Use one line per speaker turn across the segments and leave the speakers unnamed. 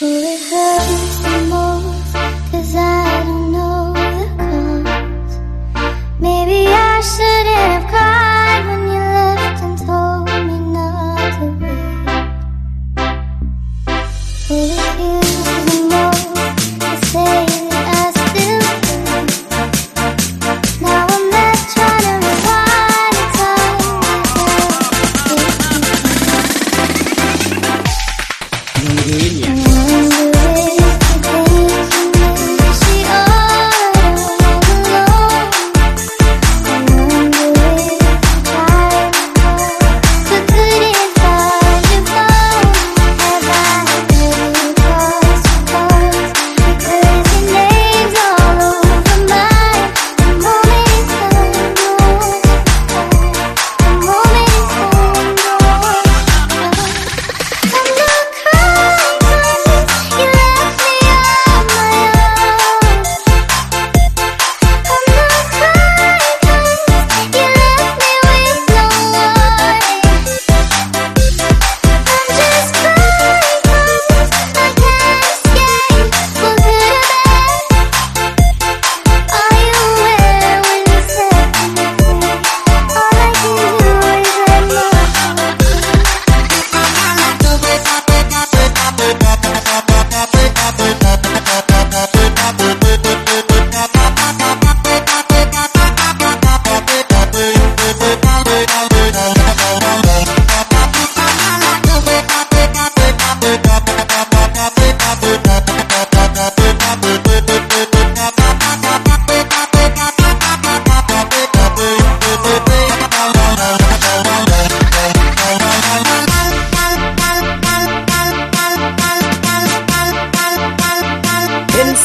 Will it?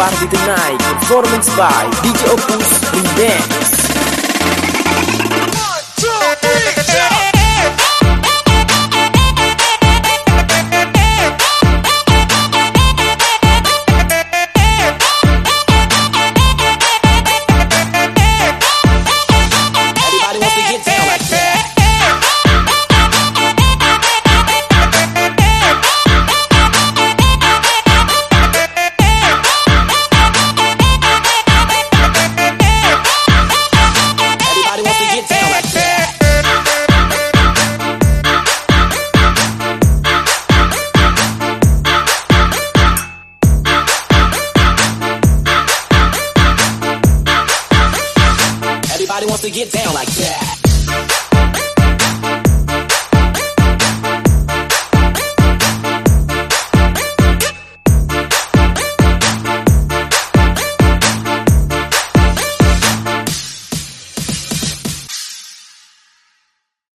Party tonight. Performance by DJ Opus Remix One, two, three, four.
Everybody wants to get down like that.